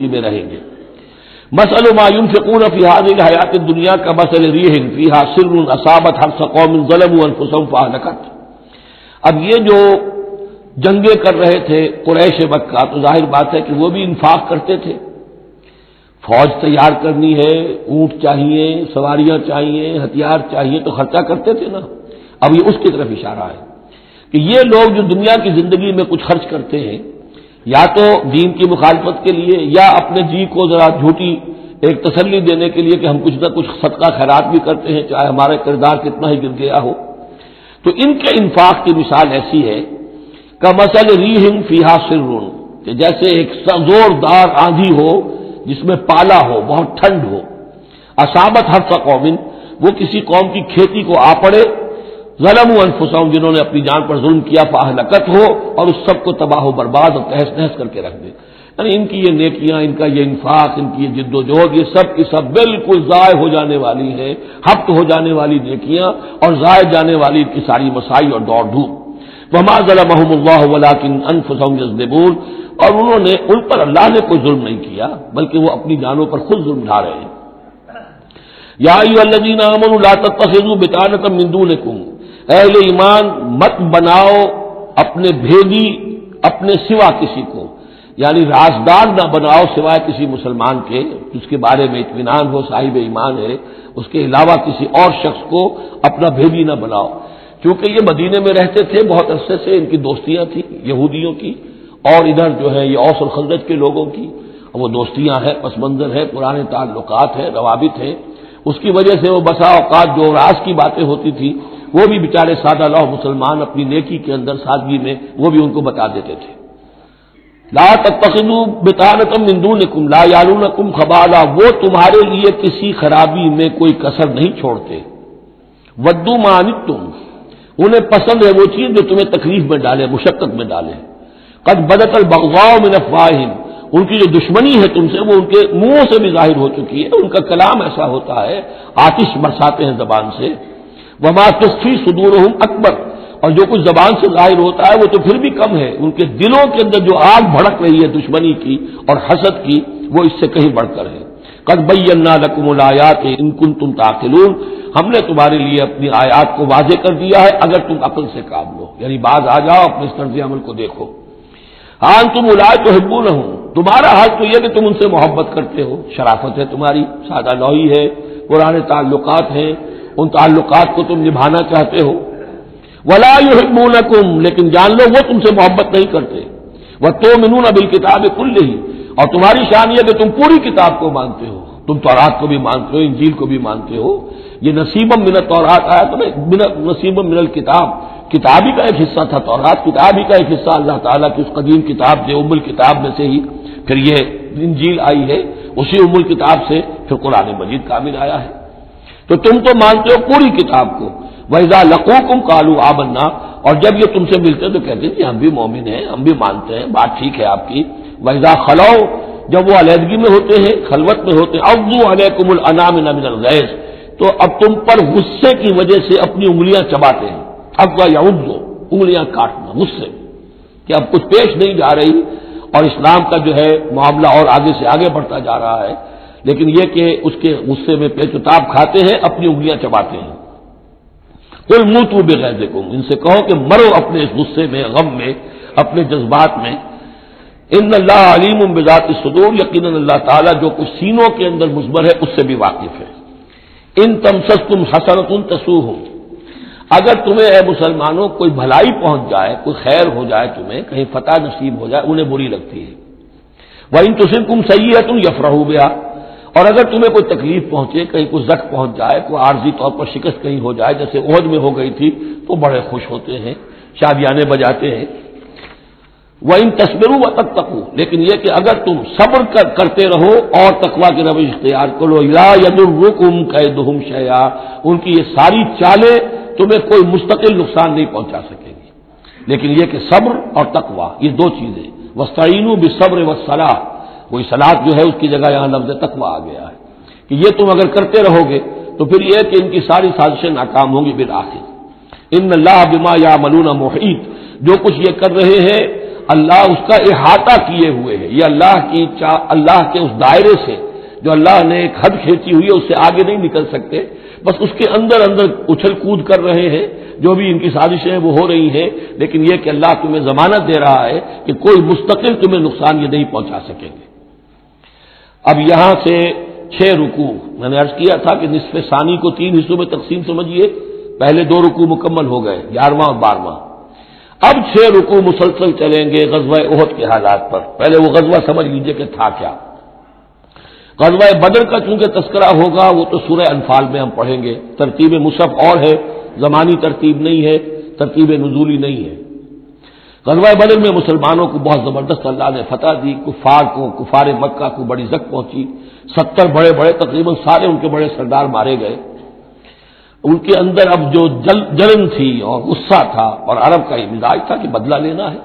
میں رہیں گے۔ مسل معیوم سے پورا فیحاد حیات دنیا کا مسل ریحن فیحا سر اصابت ہر سقوم ظلم الفسم فاحلقت اب یہ جو جنگیں کر رہے تھے قریش مکہ، تو ظاہر بات ہے کہ وہ بھی انفاق کرتے تھے۔ فوج تیار کرنی ہے، اونٹ چاہیے، سواریاں چاہیے، ہتھیار چاہیے، تو خرچہ کرتے تھے نا۔ اب یہ اس کی طرف اشارہ ہے کہ یہ لوگ جو دنیا کی زندگی میں کچھ خرچ کرتے ہیں یا تو دین کی مخالفت کے لیے یا اپنے جی کو ذرا جھوٹی ایک تسلی دینے کے لیے کہ ہم کچھ نہ کچھ صدقہ خیرات بھی کرتے ہیں، چاہے ہمارا کردار کتنا ہی گر گیا ہو۔ تو ان کے انفاق کی مثال ایسی ہے کہ مسل ری ہند فیحا سر، کہ جیسے ایک زوردار آندھی ہو جس میں پالا ہو، بہت ٹھنڈ ہو۔ اسابت ہر قومن وہ کسی قوم کی کھیتی کو آ پڑے ظلم انفسوں جنہوں نے اپنی جان پر ظلم کیا، فاہلکت ہو اور اس سب کو تباہ و برباد اور تحس نحس کر کے رکھ دے۔ یعنی ان کی یہ نیکیاں، ان کا یہ انفاق، ان کی یہ جد و جہد، یہ سب کی سب بالکل ضائع ہو جانے والی ہیں، ہفت ہو جانے والی نیکیاں اور ضائع جانے والی ان کی ساری مسائی اور دوڑ دھوپ۔ وما ظلم محمد اللہ ولاکن انفسم جزبور اور انہوں نے ان پر اللہ نے کوئی ظلم نہیں کیا، بلکہ وہ اپنی جانوں پر خود ظلم ڈھا رہے ہیں۔ یا الذین آمنوا لا تتخذوا بطانة من دونکم۔ اہل ایمان مت بناؤ اپنے بھیدی اپنے سوا کسی کو۔ یعنی رازدار نہ بناؤ سوائے کسی مسلمان کے۔ جس کے بارے میں اطمینان ہو، صاحب ایمان ہے۔ اس کے علاوہ کسی اور شخص کو اپنا بھیدی نہ بناؤ۔ کیونکہ یہ مدینے میں رہتے تھے، بہت عرصے سے ان کی دوستیاں تھیں، یہودیوں کی۔ اور ادھر جو ہے، یہ اوس الخلت کے لوگوں کی۔ وہ دوستیاں ہیں، پس منظر ہے، پرانے تعلقات ہیں، روابط ہیں۔ اس کی وجہ سے وہ بسا اوقات جو راز کی باتیں ہوتی تھی وہ بھی بیچارے سادہ لوہ مسلمان اپنی نیکی کے اندر سادگی میں وہ بھی ان کو بتا دیتے تھے۔ لا تقسو بتانتم نندون کم لا یالون کم خبالا، وہ تمہارے لیے کسی خرابی میں کوئی کسر نہیں چھوڑتے۔ ودو مانت تم انہیں پسند ہے وہ چیز جو تمہیں تکلیف میں ڈالے، مشقت میں ڈالے۔ قد بدت البغاؤ من افواہم ان کی جو دشمنی ہے تم سے، وہ ان کے منہوں سے بھی ظاہر ہو چکی ہے، ان کا کلام ایسا ہوتا ہے، آتش برساتے ہیں زبان سے۔ وما تخفی صدور اکبر اور جو کچھ زبان سے ظاہر ہوتا ہے وہ تو پھر بھی کم ہے۔ ان کے دلوں کے اندر جو آگ بھڑک رہی ہے دشمنی کی اور حسد کی وہ اس سے کہیں بڑھ کر ہے۔ قد بینا لکم الایات ان کن تم تاخلون ہم نے تمہارے لیے اپنی آیات کو واضح کر دیا ہے اگر تم عقل سے کام لو۔ یعنی بعض آ جاؤ اپنے اس طرز عمل کو دیکھو۔ ہاں تم الائے تو حبو نہ ہوں تمہارا حال تو یہ کہ تم ان سے محبت کرتے ہو۔ شرافت ہے تمہاری، سادہ لوہی ہے، پرانے تعلقات ہیں۔ ان تعلقات کو تم نبھانا چاہتے ہو۔ ولا یو لیکن جان لو وہ تم سے محبت نہیں کرتے۔ وہ تو منون ابل کتاب کل ہی اور تمہاری شان یہ کہ تم پوری کتاب کو مانتے ہو۔ تم تورات کو بھی مانتے ہو، انجیل کو بھی مانتے ہو۔ یہ نصیبم منت تورات آیا تو نصیبم من الکتاب۔ کتابی کا ایک حصہ تھا، تورات کتابی کا ایک حصہ۔ اللہ تعالیٰ کی اس قدیم کتاب سے، ام الکتاب میں سے ہی پھر یہ انجیل آئی ہے۔ اسی ام الکتاب سے پھر قرآن مجید کامل آیا ہے۔ تو تم تو مانتے ہو پوری کتاب کو۔ ویزا لقو کم کالو آبنا اور جب یہ تم سے ملتے تو کہتے ہیں جی ہم بھی مومن ہیں، ہم بھی مانتے ہیں، بات ٹھیک ہے آپ کی۔ ویزا خلو جب وہ علیحدگی میں ہوتے ہیں، خلوت میں ہوتے ہیں۔ ابو علیکم الانام من الغیث تو اب تم پر غصے کی وجہ سے اپنی انگلیاں چباتے ہیں۔ اب یا اردو انگلیاں کاٹنا غصے۔ کہ اب کچھ پیش نہیں جا رہی اور اسلام کا جو ہے معاملہ اور آگے سے آگے بڑھتا جا رہا ہے۔ لیکن یہ کہ اس کے غصے میں پیچتاب کھاتے ہیں، اپنی انگلیاں چباتے ہیں۔ کوئی منہ تو بغیر دیکھو ان سے کہو کہ مرو اپنے اس غصے میں، غم میں، اپنے جذبات میں۔ ان اللہ علیم بذات صدور یقیناً اللہ تعالیٰ جو کچھ سینوں کے اندر مزمر ہے، اس سے بھی واقف ہے۔ ان تمسس تم حسنت ان تسو ہو اگر تمہیں اے مسلمانوں کوئی بھلائی پہنچ جائے، کوئی خیر ہو جائے تمہیں، کہیں فتح نصیب ہو جائے، انہیں بری لگتی ہے۔ وہ ان تصر تم صحیح ہے تم یفرہ گیا اور اگر تمہیں کوئی تکلیف پہنچے، کہیں کوئی زخ پہنچ جائے، کوئی عارضی طور پر شکست کہیں ہو جائے، جیسے عہد میں ہو گئی تھی، تو بڑے خوش ہوتے ہیں، شادیانے بجاتے ہیں۔ وہ ان تصویروں و تک تک لیکن یہ کہ اگر تم صبر کر کرتے رہو اور تقوا کی روش اختیار کرو یا ید الرکم قیدہم شیا ان کی یہ ساری چالیں تمہیں کوئی مستقل نقصان نہیں پہنچا سکے گی۔ لیکن یہ کہ صبر اور تقوا یہ دو چیزیں۔ وسطین بھی صبر و صلاح کوئی سلاد جو ہے اس کی جگہ یہاں لفظ تقوا آ گیا ہے کہ یہ تم اگر کرتے رہو گے تو پھر یہ کہ ان کی ساری سازشیں ناکام ہوں گی بالآخر۔ ان اللہ بما یا ملون محیط۔ جو کچھ یہ کر رہے ہیں، اللہ اس کا احاطہ کیے ہوئے ہے یہ اللہ کی اللہ کے اس دائرے سے، جو اللہ نے ایک حد کھینچی ہوئی ہے، اس سے آگے نہیں نکل سکتے۔ بس اس کے اندر اندر اچھل کود کر رہے ہیں۔ جو بھی ان کی سازشیں ہیں، وہ ہو رہی ہیں۔ لیکن یہ کہ اللہ تمہیں ضمانت دے رہا ہے کہ کوئی مستقل تمہیں نقصان یہ نہیں پہنچا سکیں گے۔ اب یہاں سے چھ رکو میں نے ارض کیا تھا کہ نصف ثانی کو تین حصوں میں تقسیم سمجھیے، پہلے دو رکو مکمل ہو گئے، گیارہواں اور بارہواں۔ اب چھ رکو مسلسل چلیں گے غزوہ عہد کے حالات پر۔ پہلے وہ غزوہ سمجھ لیجیے کہ تھا کیا۔ غزوہ بدر کا چونکہ تذکرہ ہوگا، وہ تو سورہ انفال میں ہم پڑھیں گے۔ ترتیب مصحف اور ہے، زمانی ترتیب نہیں ہے، ترتیب نزولی نہیں ہے۔ غزوہ بدر میں مسلمانوں کو بہت زبردست اللہ نے فتح دی، کفار کو، کفار مکہ کو بڑی زک پہنچی۔ ستر بڑے بڑے، تقریباً سارے ان کے بڑے سردار مارے گئے۔ ان کے اندر اب جو جل، جلن تھی اور غصہ تھا اور عرب کا یہ مزاج تھا کہ بدلہ لینا ہے۔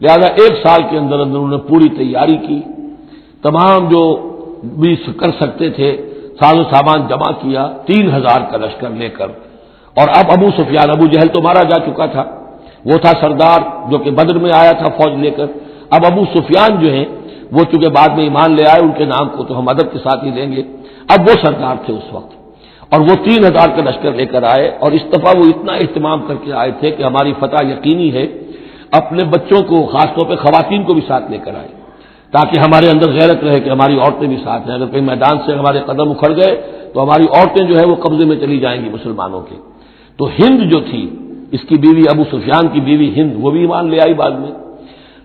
لہذا ایک سال کے اندر اندر انہوں نے پوری تیاری کی۔ تمام جو بھی کر سکتے تھے، ساز و سامان جمع کیا، تین ہزار کا لشکر لے کر۔ اور اب ابو سفیان، ابو جہل تو مارا جا چکا تھا۔ وہ تھا سردار جو کہ بدر میں آیا تھا فوج لے کر۔ اب ابو سفیان جو ہیں، وہ چونکہ بعد میں ایمان لے آئے، ان کے نام کو تو ہم ادب کے ساتھ ہی لیں گے۔ اب وہ سردار تھے اس وقت۔ اور وہ تین ہزار کا لشکر لے کر آئے اور اس دفعہ وہ اتنا اہتمام کر کے آئے تھے کہ ہماری فتح یقینی ہے، اپنے بچوں کو، خاص طور پہ خواتین کو بھی ساتھ لے کر آئے۔ تاکہ ہمارے اندر غیرت رہے کہ ہماری عورتیں بھی ساتھ ہیں۔ اگر کہیں میدان سے ہمارے قدم اکھڑ گئے تو ہماری عورتیں جو ہے وہ قبضے میں چلی جائیں گی مسلمانوں کے۔ تو ہند جو تھی اس کی بیوی ابو سفیان کی بیوی ہند، وہ بھی ایمان لے آئی بعد میں۔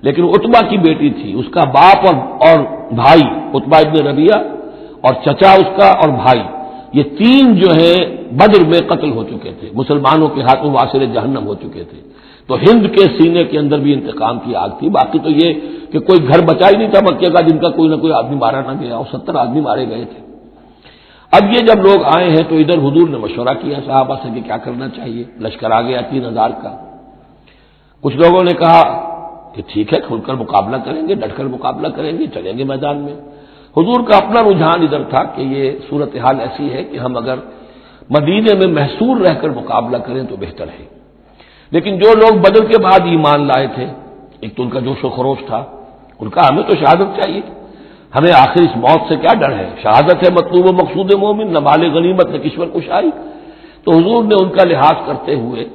لیکن اتبا کی بیٹی تھی، اس کا باپ اور اور بھائی اتبا ابن ربیہ اور چچا اس کا اور بھائی۔ یہ تین جو ہے بدر میں قتل ہو چکے تھے، مسلمانوں کے ہاتھوں واصل جہنم ہو چکے تھے۔ تو ہند کے سینے کے اندر بھی انتقام کی آگ تھی۔ باقی تو یہ کہ کوئی گھر بچا ہی نہیں تھا مکے کا، جن کا کوئی نہ کوئی آدمی مارا نہ گیا اور ستر آدمی مارے گئے تھے۔ اب یہ جب لوگ آئے ہیں تو ادھر حضور نے مشورہ کیا صحابہ سے کہ کیا کرنا چاہیے؟ لشکر آ گیا تین ہزار کا۔ کچھ لوگوں نے کہا کہ ٹھیک ہے، کھل کر مقابلہ کریں گے، ڈٹ کر مقابلہ کریں گے، چلیں گے میدان میں۔ حضور کا اپنا رجحان ادھر تھا کہ یہ صورتحال ایسی ہے کہ ہم اگر مدینے میں محصور رہ کر مقابلہ کریں تو بہتر ہے۔ لیکن جو لوگ بدل کے بعد ایمان لائے تھے، ایک تو ان کا جوش و خروش تھا، ان کا ہمیں تو شہادت چاہیے۔ ہمیں آخر اس موت سے کیا ڈر ہے؟ شہادت ہے مطلوب و مقصود مومن، نہ مال غنیمت، نہ کشور کشائی۔ تو حضور نے ان کا لحاظ کرتے ہوئے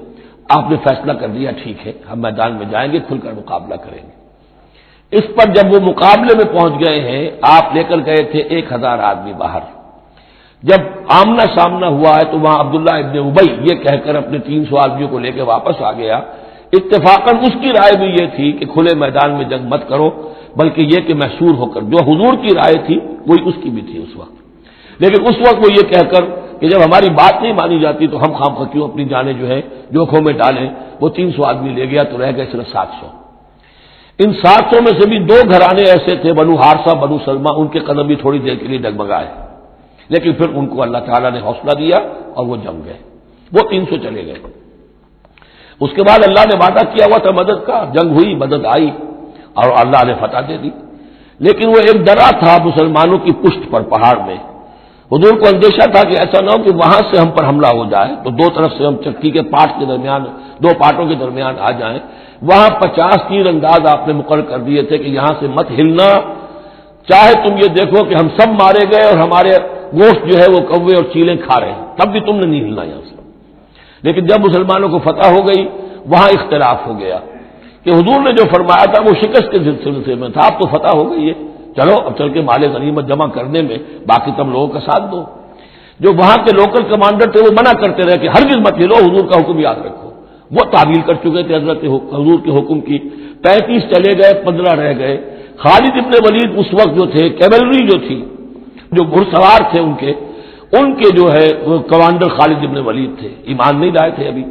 آپ نے فیصلہ کر دیا، ٹھیک ہے، ہم میدان میں جائیں گے، کھل کر مقابلہ کریں گے۔ اس پر جب وہ مقابلے میں پہنچ گئے ہیں، آپ لے کر گئے تھے ایک ہزار آدمی باہر۔ جب آمنا سامنا ہوا ہے، تو وہاں عبداللہ ابن ابئی یہ کہہ کر اپنے تین سو آدمیوں کو لے کے واپس آ گیا۔ اتفاقاً اس کی رائے بھی یہ تھی کہ کھلے میدان میں جنگ مت کرو۔ بلکہ یہ کہ محسور ہو کر، جو حضور کی رائے تھی، وہی اس کی بھی تھی اس وقت۔ لیکن اس وقت وہ یہ کہہ کر کہ جب ہماری بات نہیں مانی جاتی تو ہم خام کیوں اپنی جانیں جو ہے جوکھوں میں ڈالیں؟ وہ تین سو آدمی لے گیا تو رہ گئے صرف سات سو۔ ان سات سو میں سے بھی دو گھرانے ایسے تھے، بنو ہارسا بنو سلما ان کے قدم بھی تھوڑی دیر کے لیے ڈگمگائے۔ لیکن پھر ان کو اللہ تعالیٰ نے حوصلہ دیا اور وہ جم گئے۔ وہ تین سو چلے گئے۔ اس کے بعد اللہ نے وعدہ کیا ہوا تھا مدد کا، جنگ ہوئی، مدد آئی۔ اور اللہ نے فتح دے دی۔ لیکن وہ ایک درا تھا مسلمانوں کی پشت پر، پہاڑ میں۔ حضور کو اندیشہ تھا کہ ایسا نہ ہو کہ وہاں سے ہم پر حملہ ہو جائے۔ تو دو طرف سے ہم چکی کے پاٹ کے درمیان، دو پاٹوں کے درمیان آ جائیں۔ وہاں پچاس تیر انداز آپ نے مقرر کر دیے تھے کہ یہاں سے مت ہلنا۔ چاہے تم یہ دیکھو کہ ہم سب مارے گئے اور ہمارے گوشت جو ہے وہ کوے اور چیلیں کھا رہے ہیں۔ تب بھی تم نے نہیں ہلنا یہاں سے۔ لیکن جب مسلمانوں کو فتح ہو گئی، وہاں اختلاف ہو گیا۔ کہ حضور نے جو فرمایا تھا وہ شکست کے سلسلے میں تھا، اب تو فتح ہو گئی ہے۔ چلو، اب چل کے مال غنیمت جمع کرنے میں باقی تم لوگوں کا ساتھ دو۔ جو وہاں کے لوکل کمانڈر تھے وہ منع کرتے رہے کہ ہر مت لو حضور کا حکم یاد رکھو۔ وہ تعبیل کر چکے تھے حضرت حضور کے حکم کی۔ پینتیس چلے گئے، پندرہ رہ گئے۔ خالد ابن ولید اس وقت جو تھے کیبلری جو تھی، جو گھڑ سوار تھے ان کے ان کے جو ہے کمانڈر خالد ابن ولید تھے۔ ایمان نہیں لائے تھے ابھی۔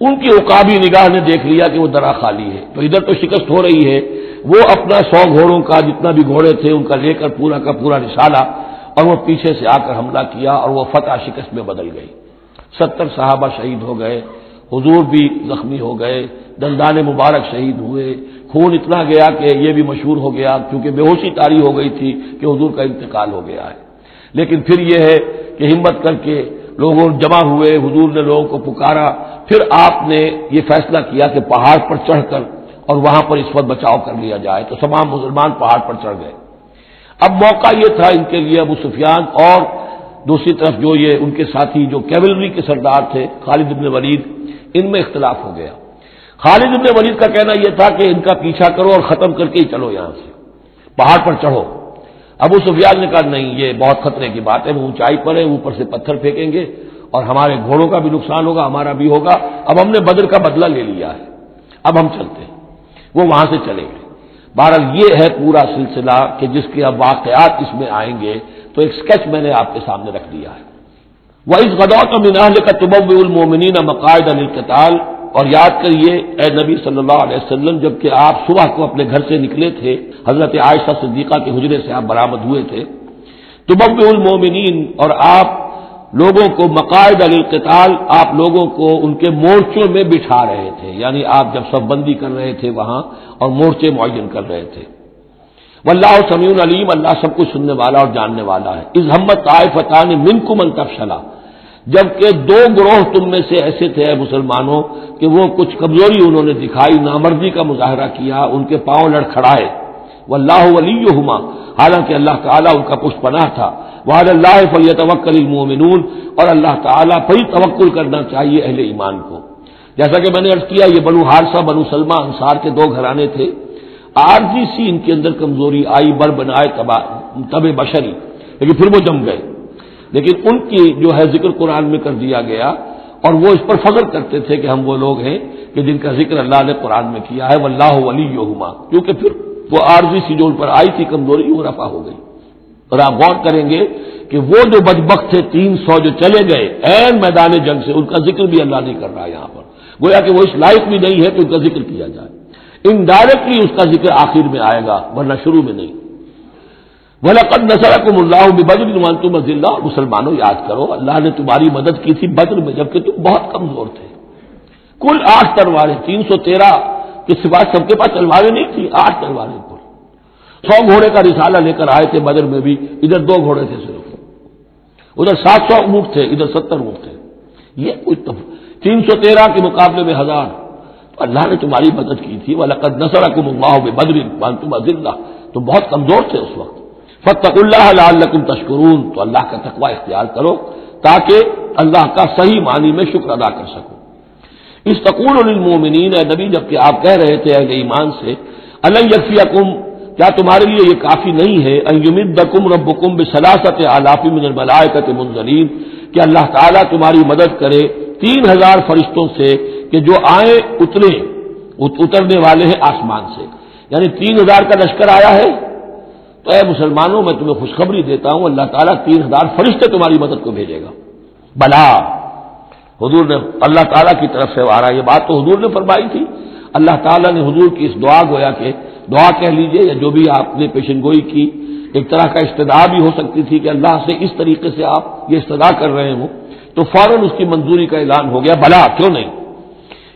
ان کی اوقابی نگاہ نے دیکھ لیا کہ وہ درا خالی ہے۔ تو ادھر تو شکست ہو رہی ہے۔ وہ اپنا سو گھوڑوں کا جتنا بھی گھوڑے تھے، ان کا لے کر پورا کا پورا نشالا اور وہ پیچھے سے آ کر حملہ کیا اور وہ فتح شکست میں بدل گئی۔ ستر صحابہ شہید ہو گئے، حضور بھی زخمی ہو گئے، دندان مبارک شہید ہوئے۔ خون اتنا گیا کہ یہ بھی مشہور ہو گیا، کیونکہ بے ہوشی تاری ہو گئی تھی کہ حضور کا انتقال ہو گیا ہے۔ لیکن پھر یہ ہے کہ ہمت کر کے لوگوں جمع ہوئے، حضور نے لوگوں کو پکارا۔ پھر آپ نے یہ فیصلہ کیا کہ پہاڑ پر چڑھ کر اور وہاں پر اس وقت بچاؤ کر لیا جائے۔ تو تمام مسلمان پہاڑ پر چڑھ گئے۔ اب موقع یہ تھا ان کے لیے ابو سفیان اور دوسری طرف جو یہ ان کے ساتھی جو کیولری کے سردار تھے، خالد ابن ولید، ان میں اختلاف ہو گیا۔ خالد ابن ولید کا کہنا یہ تھا کہ ان کا پیچھا کرو اور ختم کر کے ہی چلو یہاں سے۔ پہاڑ پر چڑھو۔ ابو سفیان نے کہا، نہیں، یہ بہت خطرے کی بات ہے وہ اونچائی پر ہے اوپر سے پتھر پھینکیں گے اور ہمارے گھوڑوں کا بھی نقصان ہوگا، ہمارا بھی ہوگا، اب ہم نے بدر کا بدلہ لے لیا ہے، اب ہم چلتے ہیں، وہ وہاں سے چلیں گے بہرحال یہ ہے پورا سلسلہ کہ جس کے اب واقعات اس میں آئیں گے، تو ایک اسکیچ میں نے آپ کے سامنے رکھ دیا ہے وہ اس غدوت میں کا تبب المومنین مقاعد القتال اور یاد کریے، اے نبی صلی اللہ علیہ وسلم جبکہ آپ صبح کو اپنے گھر سے نکلے تھے، حضرت عائشہ صدیقہ کے حجرے سے آپ برآمد ہوئے تھے تبب المومنین اور آپ لوگوں کو مقاعد القتال آپ لوگوں کو ان کے مورچوں میں بٹھا رہے تھے یعنی آپ جب سب بندی کر رہے تھے وہاں اور مورچے معین کر رہے تھے۔ و اللہ سمیع علیم اللہ سب کچھ سننے والا اور جاننے والا ہے۔ اس ہمت طائے فتح نے من کو منتفلا جبکہ دو گروہ تم میں سے ایسے تھے مسلمانوں کہ وہ کچھ کمزوری انہوں نے دکھائی، نامردی کا مظاہرہ کیا، ان کے پاؤں لڑکھڑائے وہ اللہ ولی ہما حالانکہ اللہ تعالیٰ ان کا پشت پناہ تھا۔ وہ اللہ فلی توکل المومنون اور اللہ تعالیٰ پر توکل کرنا چاہیے اہل ایمان کو۔ جیسا کہ میں نے ارض کیا، یہ بنو ہارسا بنو سلمہ انصار کے دو گھرانے تھے۔ آرزی سی ان کے اندر کمزوری آئی بر بنائے تب بشری۔ لیکن پھر وہ جم گئے۔ لیکن ان کی جو ہے ذکر قرآن میں کر دیا گیا اور وہ اس پر فخر کرتے تھے کہ ہم وہ لوگ ہیں کہ جن کا ذکر اللہ نے قرآن میں کیا ہے وہ اللہ ولی یوہما کیونکہ پھر وہ عارضی سی جو ان پر آئی تھی، کمزوری وہ رفع ہو گئی۔ اور آپ غور کریں گے کہ وہ جو بدبخت تھے، تین سو جو چلے گئے این میدان جنگ سے، ان کا ذکر بھی اللہ نہیں کر رہا یہاں پر۔ گویا کہ وہ اس لائق بھی نہیں ہے کہ ان کا ذکر کیا جائے۔ انڈائریکٹلی اس کا ذکر آخر میں آئے گا، ورنہ شروع میں نہیں۔ ولقد نصرکم اللہ بدر تم اللہ مسلمانوں، یاد کرو، اللہ نے تمہاری مدد کی تھی بدر میں، جبکہ تم بہت کمزور تھے۔ کل آٹھ تلواریں، تین سو تیرہ، کے بعد سب کے پاس تلواریں نہیں تھی آٹھ تلواریں پر۔ سو گھوڑے کا رسالہ لے کر آئے تھے بدر میں بھی، ادھر دو گھوڑے تھے صرف۔ ادھر سات سو اونٹ تھے، ادھر ستر اونٹ تھے۔ یہ کچھ تین سو تیرہ کے مقابلے میں ہزار۔ اللہ نے تمہاری مدد کی تھی۔ وہ لقد نسر اکم اللہ بدر تم اللہ تم بہت کمزور تھے اس وقت۔ فتق اللہ لعلکم تشکرون، تو اللہ کا تقوی اختیار کرو تاکہ اللہ کا صحیح معنی میں شکر ادا کر سکو۔ اس تقول اے نبی، جبکہ آپ کہہ رہے تھے اہل ایمان سے اللہ یقفیکم کیا تمہارے لیے یہ کافی نہیں ہے؟ ایمدکم ربکم بسلاست علافی من الملائکت منزلین، کہ اللہ تعالیٰ تمہاری مدد کرے تین ہزار فرشتوں سے کہ جو آئیں اترے اترنے والے ہیں آسمان سے۔ یعنی تین ہزار کا لشکر آیا ہے؟ اے مسلمانوں، میں تمہیں خوشخبری دیتا ہوں، اللہ تعالیٰ تین ہزار فرشتے تمہاری مدد کو بھیجے گا۔ بلا۔ حضور نے اللہ تعالیٰ کی طرف سے آ رہا یہ بات تو حضور نے فرمائی تھی۔ اللہ تعالیٰ نے حضور کی اس دعا گویا کہ دعا کہہ لیجیے یا جو بھی آپ نے پیشن گوئی کی، ایک طرح کا استدا بھی ہو سکتی تھی کہ اللہ سے اس طریقے سے آپ یہ استدا کر رہے ہوں۔ تو فوراً اس کی منظوری کا اعلان ہو گیا۔ بلا، کیوں نہیں؟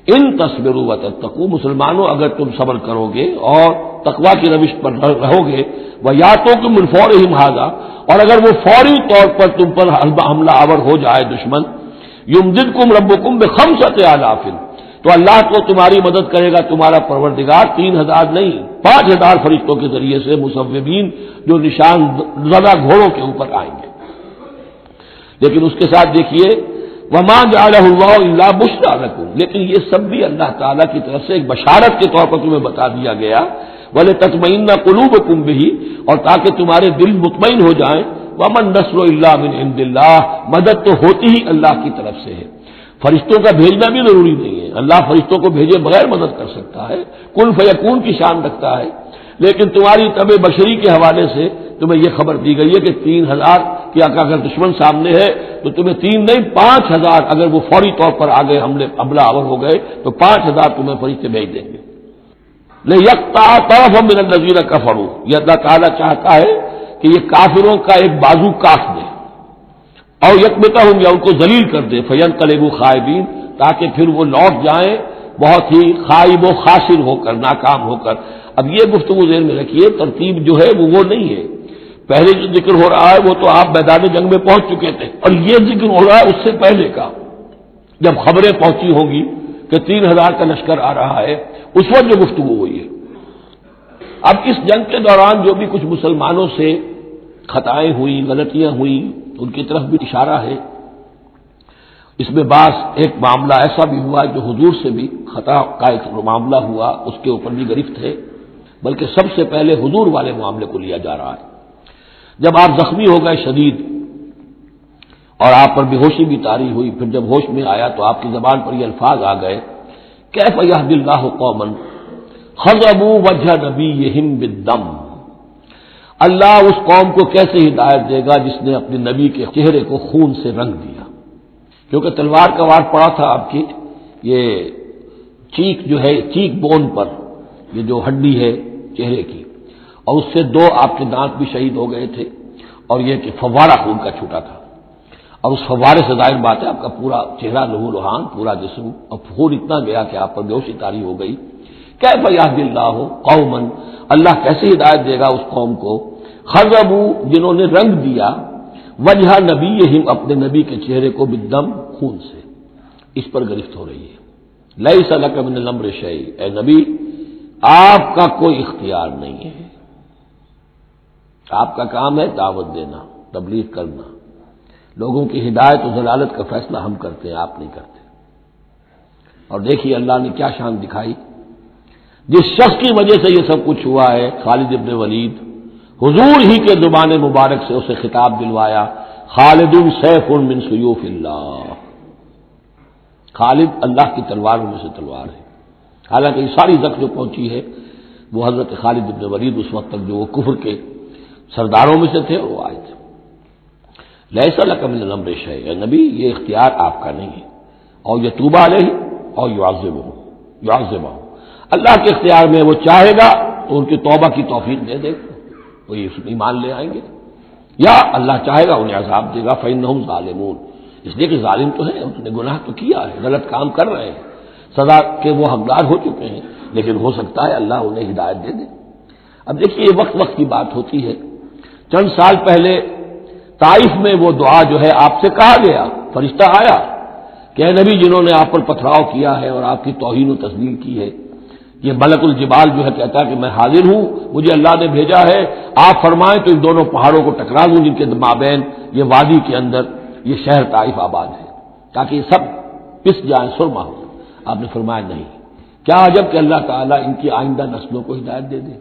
ان تصویروں و تقو مسلمانوں اگر تم صبر کرو گے اور تقوا کی روش پر رہو گے وہ یا تو تم الفور ہی اور اگر وہ فوری طور پر تم پر حملہ آور ہو جائے دشمن یم دد کم رب کم بے خم سطح تو اللہ کو تمہاری مدد کرے گا تمہارا پروردگار، تین ہزار نہیں، پانچ ہزار فرشتوں کے ذریعے سے مصوبین جو نشان زدہ گھوڑوں کے اوپر آئیں گے۔ لیکن اس کے ساتھ دیکھیے وما جعلہ اللہ اللہ بشرا رکھوں لیکن یہ سب بھی اللہ تعالیٰ کی طرف سے ایک بشارت کے طور پر تمہیں بتا دیا گیا۔ بولے تطمئن قلوب کم بھی اور تاکہ تمہارے دل مطمئن ہو جائیں۔ ومن نسل اللہ من عند اللہ مدد تو ہوتی ہی اللہ کی طرف سے ہے۔ فرشتوں کا بھیجنا بھی ضروری نہیں ہے۔ اللہ فرشتوں کو بھیجے بغیر مدد کر سکتا ہے۔ کل فیقون کی شان رکھتا ہے۔ لیکن تمہاری طب بشری کے حوالے سے تمہیں یہ خبر دی گئی ہے کہ تین ہزار کیا اگر دشمن سامنے ہے تو تمہیں تین نہیں، پانچ ہزار اگر وہ فوری طور پر آگے حملے حملہ آور ہو گئے تو پانچ ہزار تمہیں فرشتے بھیج دیں گے۔ یکتا طرف ہم میرا نظیر کا فرو یہ اللہ تعالیٰ چاہتا ہے کہ یہ کافروں کا ایک بازو کاٹ دے اور یکمتا ہوں یا ان کو ذلیل کر دے۔ فین کلیبو خائبین، تاکہ پھر وہ لوٹ جائیں، بہت ہی خائب و خاصر ہو کر، ناکام ہو کر۔ اب یہ گفتگو ذہن میں رکھیے، ترتیب جو ہے وہ وہ نہیں ہے۔ پہلے جو ذکر ہو رہا ہے وہ تو آپ میدان جنگ میں پہنچ چکے تھے اور یہ ذکر ہو رہا ہے اس سے پہلے کا۔ جب خبریں پہنچی ہوں گی کہ تین ہزار کا لشکر آ رہا ہے، اس وقت جو گفتگو ہوئی ہے۔ اب اس جنگ کے دوران جو بھی کچھ مسلمانوں سے خطائیں ہوئی غلطیاں ہوئی ان کی طرف بھی اشارہ ہے۔ اس میں بعض ایک معاملہ ایسا بھی ہوا جو حضور سے بھی خطا کا ایک معاملہ ہوا، اس کے اوپر بھی گرفت ہے۔ بلکہ سب سے پہلے حضور والے معاملے کو لیا جا رہا ہے۔ جب آپ زخمی ہو گئے شدید اور آپ پر بے ہوشی بھی تاری ہوئی، پھر جب ہوش میں آیا تو آپ کی زبان پر یہ الفاظ آ گئے، کیف یہ اللہ قومن خزبو وجہ نبی بدم اللہ اس قوم کو کیسے ہدایت دے گا جس نے اپنے نبی کے چہرے کو خون سے رنگ دیا؟ کیونکہ تلوار کا وار پڑا تھا آپ کی، یہ چیک جو ہے چیک بون پر، یہ جو ہڈی ہے چہرے کی۔ اور اس سے دو آپ کے دانت بھی شہید ہو گئے تھے اور یہ کہ فوارہ خون کا چھوٹا تھا۔ اور اس فوارے سے ظاہر بات ہے آپ کا پورا چہرہ لہو لوہان پورا جسم اور خون اتنا گیا کہ آپ پر بےوشی تاری ہو گئی۔ کیا بھائی اللہ ہو قومن اللہ کیسے ہدایت دے گا اس قوم کو؟ خزبو جنہوں نے رنگ دیا، وجہ نبی اپنے نبی کے چہرے کو بدم خون سے۔ اس پر گرفت ہو رہی ہے۔ لئی سلک من لمر شعی اے نبی، آپ کا کوئی اختیار نہیں ہے۔ آپ کا کام ہے دعوت دینا، تبلیغ کرنا۔ لوگوں کی ہدایت و ضلالت کا فیصلہ ہم کرتے ہیں، آپ نہیں کرتے۔ اور دیکھیے اللہ نے کیا شان دکھائی۔ جس شخص کی وجہ سے یہ سب کچھ ہوا ہے، خالد ابن ولید، حضور ہی کے زبان مبارک سے اسے خطاب دلوایا خالد سیف من سیوف اللہ۔ خالد اللہ کی تلواروں میں سے تلوار ہے۔ حالانکہ یہ ساری زخ جو پہنچی ہے، وہ حضرت خالد ابن ولید اس وقت تک جو وہ کفر کے سرداروں میں سے تھے، وہ آئے تھے۔ لہسا لکم لمبش ہے نبی، یہ اختیار آپ کا نہیں ہے۔ اور یہ توبہ علیہ اور یو ہو یو ہو اللہ کے اختیار میں وہ چاہے گا، تو ان کی توبہ کی توفیق دے دے وہ یہ ایمان لے آئیں گے۔ یا اللہ چاہے گا، انہیں عذاب دے گا فین ظالمون۔ اس لیے کہ ظالم تو ہے انہوں نے گناہ تو کیا ہے، غلط کام کر رہے ہیں۔ سزا کے وہ حقدار ہو چکے ہیں، لیکن ہو سکتا ہے اللہ انہیں ہدایت دے دے۔ اب دیکھیے، یہ وقت وقت کی بات ہوتی ہے۔ چند سال پہلے تائف میں وہ دعا جو ہے آپ سے کہا گیا، فرشتہ آیا کہ نبی جنہوں نے آپ پر پتھراؤ کیا ہے اور آپ کی توہین و تصدیق کی ہے، یہ ملک الجبال جو ہے کہتا ہے کہ میں حاضر ہوں، مجھے اللہ نے بھیجا ہے، آپ فرمائیں تو ان دونوں پہاڑوں کو ٹکرا دوں جن کے مابین یہ وادی کے اندر یہ شہر طائف آباد ہے، تاکہ یہ سب پس جائیں، سرما ہو آپ نے فرمایا نہیں۔ کیا عجب کہ اللہ تعالیٰ ان کی آئندہ نسلوں کو ہدایت دے دے۔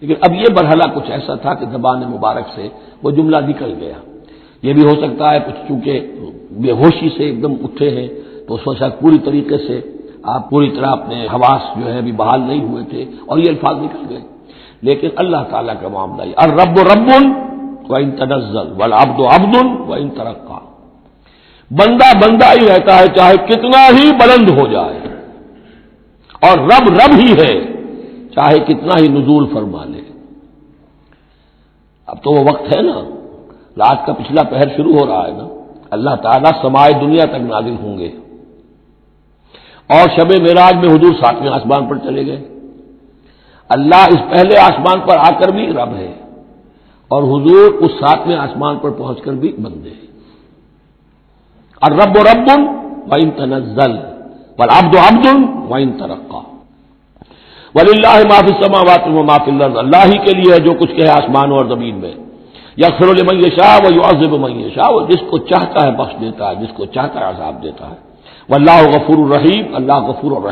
لیکن اب یہ مرحلہ کچھ ایسا تھا کہ زبان مبارک سے وہ جملہ نکل گیا۔ یہ بھی ہو سکتا ہے کچھ چونکہ بے ہوشی سے ایک دم اٹھے ہیں، تو اس وقت پوری طریقے سے آپ پوری طرح اپنے حواس جو ہے ابھی بحال نہیں ہوئے تھے اور یہ الفاظ نکل گئے۔ لیکن اللہ تعالیٰ کا معاملہ یہ اور رب و رب و ان تنزل و ابد و ابد و ان ترقا۔ بندہ بندہ ہی رہتا ہے، چاہے کتنا ہی بلند ہو جائے، اور رب رب ہی ہے۔ چاہے کتنا ہی نزول فرما لے۔ اب تو وہ وقت ہے نا، رات کا پچھلا پہر شروع ہو رہا ہے نا۔ اللہ تعالیٰ سمائے دنیا تک نازل ہوں گے۔ اور شب معراج میں حضور ساتویں آسمان پر چلے گئے۔ اللہ اس پہلے آسمان پر آ کر بھی رب ہے۔ اور حضور اس ساتویں آسمان پر پہنچ کر بھی بندے اور رب و رب وائن تنزل پر ابد و ابد وائن ترقا۔ ولی اللہ معافی سما وات معافی اللہ ہی کے لیے جو کچھ کہ آسمانوں اور زمین میں۔ یا خرول شاہ وہ یو عزب شاہ وہ جس کو چاہتا ہے بخش دیتا ہے، جس کو چاہتا ہے عذاب دیتا ہے۔ اللہ غفور الرحیم، اللہ غفور الرحیم۔